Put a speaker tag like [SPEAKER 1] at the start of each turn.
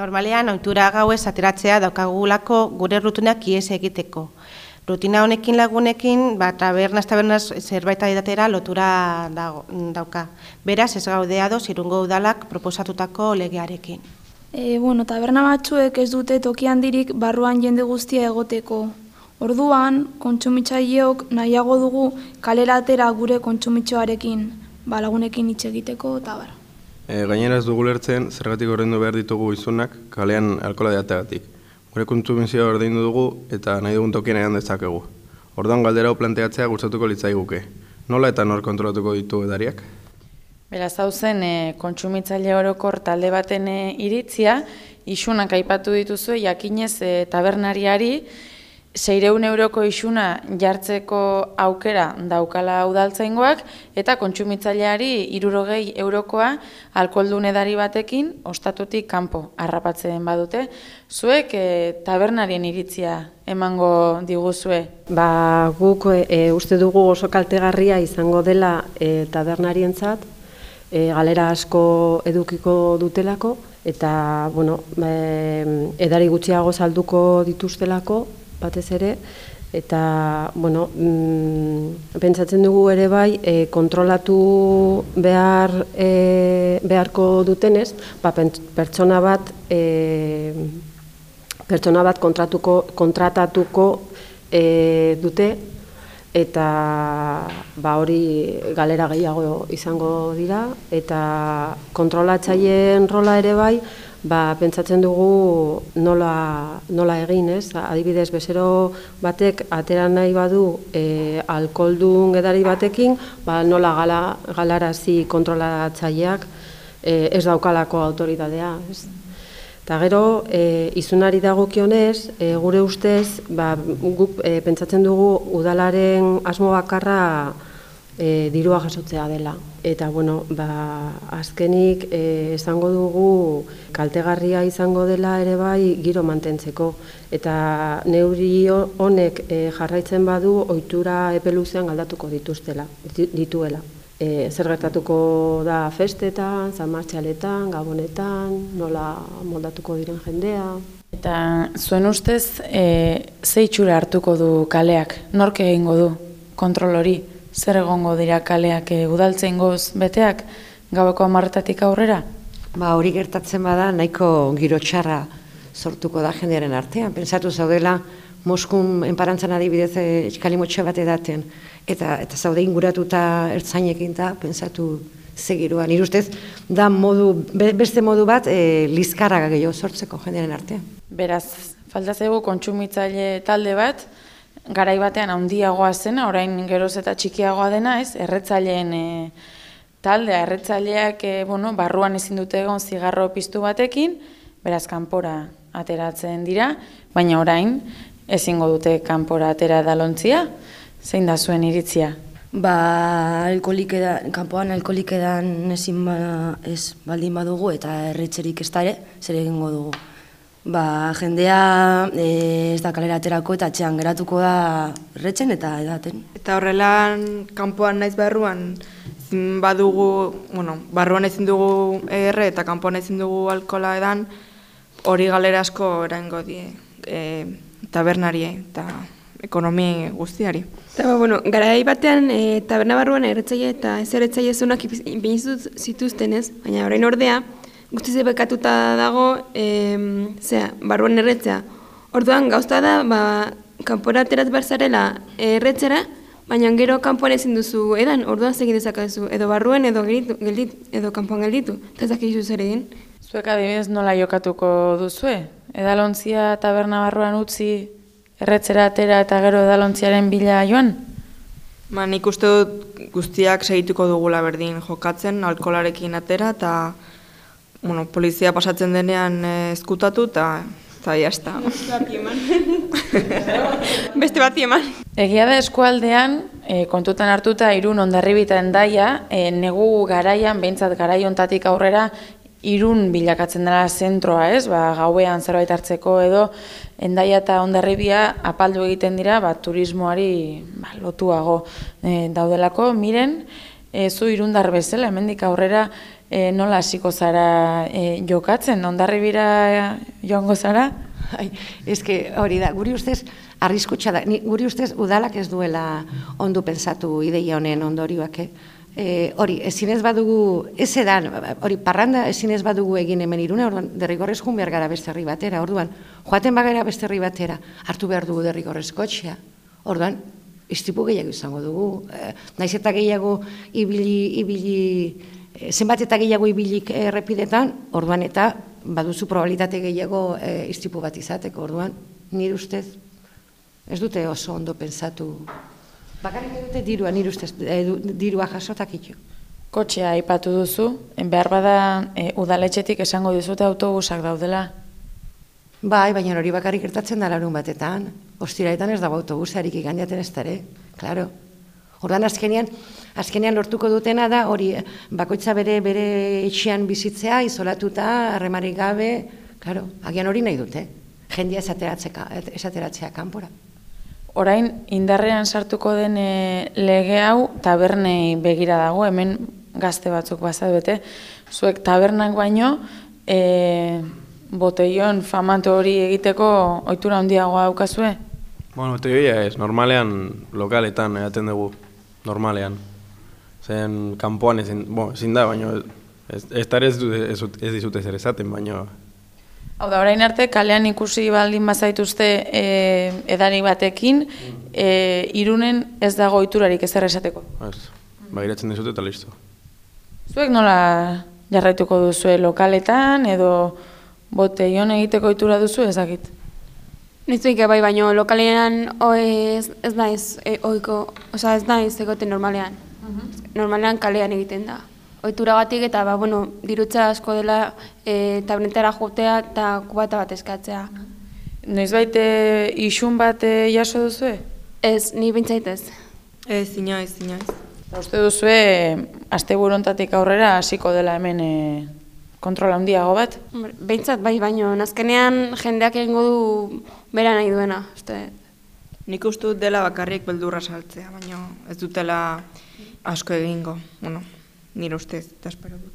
[SPEAKER 1] Normalean, ohitura gauez ateratzea daukagulako gure rutinak ies egiteko. Rutina honekin lagunekin, ba, tabernaz tabernaz zerbait aidatera lotura dauka. Beraz, ez gaudea doz, irungo udalak proposatutako legearekin.
[SPEAKER 2] E, bueno, taberna batzuek ez dute toki handirik barruan jende guztia egoteko. Orduan, kontsumitzaileok nahiago dugu kalera atera gure kontsumitxoarekin, ba, lagunekin hitz egiteko eta bar.
[SPEAKER 3] E, gainera ez dugu lertzen, zergatik ordaindu behar ditugu izunak kalean alkola deategatik. Gure kontsumizioa ordaindu dugu eta nahi dugun tokien egan dezakegu. Orduan galdera hau planteatzea gustatuko litzaiguke. Nola eta nor kontrolatuko ditu edariak?
[SPEAKER 4] Beraz hau zen e, kontsumitzaile orokor talde baten e, iritzia, isunak aipatu dituzu jakinez e, tabernariari seireun euroko isuna jartzeko aukera daukala udaltzaingoak eta kontsumitzaileari irurogei eurokoa alkoldun edari batekin ostatutik kanpo harrapatzen badute. Zuek e, tabernarien iritzia emango diguzue?
[SPEAKER 5] Ba, guk e, uste dugu oso kaltegarria izango dela e, tabernarientzat, e, galera asko edukiko dutelako, eta bueno, e, edari gutxiago salduko dituztelako, batez ere, eta bueno, mm, pentsatzen dugu ere bai e, kontrolatu behar e, beharko dutenez, ba, pertsona bat e, pertsona bat kontratuko, kontratatuko e, dute eta ba hori galera gehiago izango dira eta kontrolatzaileen rola ere bai ba, pentsatzen dugu nola, nola egin, ez? Adibidez, bezero batek atera nahi badu e, alkoldun edari batekin, ba, nola gala, galarazi kontrolatzaileak e, ez daukalako autoridadea, ez? Eta gero, e, izunari dagokionez, e, gure ustez, ba, guk e, pentsatzen dugu udalaren asmo bakarra e, dirua jasotzea dela. Eta, bueno, ba, azkenik e, esango dugu kaltegarria izango dela ere bai giro mantentzeko. Eta neuri honek e, jarraitzen badu ohitura epeluzean galdatuko dituztela, dituela e, zer gertatuko da festetan, zamartxaletan, gabonetan, nola moldatuko diren jendea.
[SPEAKER 4] Eta zuen ustez, e, ze itxura hartuko du kaleak, nork egingo du kontrol hori, zer egongo dira kaleak e, udaltzen goz beteak, gaueko amarretatik aurrera?
[SPEAKER 6] Ba, hori gertatzen bada, nahiko giro txarra sortuko da jendearen artean. Pensatu zaudela, Moskun enparantzan adibidez eskalimotxe bat edaten, eta eta zaude inguratuta ertzainekin ta pensatu segiruan. Nire ustez, da modu, beste modu bat e, lizkarra gehiago sortzeko jendearen artean.
[SPEAKER 4] Beraz, falta zego kontsumitzaile talde bat, garai batean handiagoa zena, orain geroz eta txikiagoa dena, ez? Erretzaileen e, taldea, erretzaileak e, bueno, barruan ezin dute egon zigarro piztu batekin, beraz kanpora ateratzen dira, baina orain ezingo dute kanpora atera dalontzia. Zein da zuen iritzia?
[SPEAKER 7] Ba, alkolik edan, kanpoan alkolik edan ezin ba, ez baldin badugu eta erretzerik ez ere, zer egingo dugu. Ba, jendea e, ez da kalera aterako eta txean geratuko da erretzen eta edaten.
[SPEAKER 8] Eta horrelan, kanpoan naiz barruan, badugu, bueno, barruan ezin dugu erre eta kanpoan ezin dugu alkola edan, hori galera asko eraingo die, e, tabernarie eta ekonomi guztiari.
[SPEAKER 9] Eta, ba, bueno, gara batean, e, taberna barruan erretzaile eta ez erretzaile zunak zituzten ez, baina orain ordea, guztiz bekatuta dago, e, zera, barruan erretzea. Orduan, gauzta da, ba, kanpora aterat barzarela erretzera, baina gero kanpoan ezin duzu edan, orduan segin dezakazu, edo barruan edo gelditu, geldit, edo kanpoan gelditu, eta ez dakizu zer egin.
[SPEAKER 4] Zuek adibidez nola jokatuko duzue? Edalontzia taberna barruan utzi erretzera atera eta gero edalontziaren bila joan?
[SPEAKER 8] Ba, nik uste dut guztiak segituko dugula berdin jokatzen, alkolarekin atera, eta bueno, polizia pasatzen denean eskutatu, eta eta jazta. Beste bat eman.
[SPEAKER 4] Egia da eskualdean, e, kontutan hartuta irun ondarribita endaia, e, negu garaian, behintzat garaiontatik aurrera, irun bilakatzen dela zentroa, ez? Ba, gauean zerbait hartzeko edo endaia eta ondarribia apaldu egiten dira, ba, turismoari ba, lotuago e, daudelako. Miren, e, zu irundar bezala, hemendik aurrera e, nola hasiko zara e, jokatzen, ondarri bira joango zara?
[SPEAKER 6] Ai, eske hori da, guri ustez, arriskutsa da, ni, guri ustez udalak ez duela ondu pensatu ideia honen ondorioak, eh? E, hori, ezin ez badugu, ez edan, hori, parranda ezin ez badugu egin hemen irune, orduan, derrigorrez jun behar gara beste herri batera, orduan, joaten bagara beste herri batera, hartu behar dugu derrigorrez kotxea, orduan, istipu gehiago izango dugu, e, naiz eta gehiago ibili, ibili, e, zenbat eta gehiago ibilik errepidetan, orduan eta baduzu probabilitate gehiago e, istipu bat izateko, orduan, nire ustez, ez dute oso ondo pensatu Bakarrik dute dirua, nire ustez, e, dirua jasotak itu.
[SPEAKER 4] Kotxea aipatu duzu, behar bada e, udaletxetik esango dizute autobusak daudela.
[SPEAKER 6] Bai, baina hori bakarrik gertatzen da larun batetan. Ostiraetan ez dago autobusarik igandiaten ez dara, claro. Ordan azkenean, azkenean lortuko dutena da hori eh, bakoitza bere bere etxean bizitzea, isolatuta, harremarik gabe, claro, agian hori nahi dute. Jendia esateratzea, esateratzea kanpora.
[SPEAKER 4] Orain indarrean sartuko den e, lege hau tabernei begira dago, hemen gazte batzuk bazabete. Zuek tabernak baino, e, boteion famatu hori egiteko ohitura handiagoa daukazue?
[SPEAKER 3] Bueno, teoria ez, normalean lokaletan edaten dugu, normalean. Zen kanpoan ezin, bo, ezin da, baina ez, ez, ez, ez, ez dizute zer esaten, baina
[SPEAKER 4] Hau da, orain arte, kalean ikusi baldin bazaituzte e, edari batekin, e, irunen ez dago ohiturarik ezer esateko.
[SPEAKER 3] ez, bagiratzen dizute eta listo.
[SPEAKER 4] Zuek nola jarraituko duzue lokaletan edo boteion egiteko ohitura duzu ezakit?
[SPEAKER 9] Nizuik bai, baino lokalean o, ez, ez naiz e, oiko, osea ez naiz egoten normalean. Normalean kalean egiten da. Ohituragatik eta ba, bueno, dirutza asko dela e, tabletara jotea eta kubata bat eskatzea.
[SPEAKER 4] Noizbait e, isun bat e, jaso duzue?
[SPEAKER 9] Ez, ni bintzait ez.
[SPEAKER 8] Inoiz, inoiz.
[SPEAKER 4] Uste duzue, asteburontatik aurrera hasiko dela hemen e, kontrol handiago bat?
[SPEAKER 9] Hombre, Behintzat bai, baino azkenean jendeak egingo du bera nahi duena. Uste,
[SPEAKER 8] Nik uste dut dela bakarrik beldurra saltzea, baina ez dutela asko egingo, bueno, nire ustez, eta espero dut.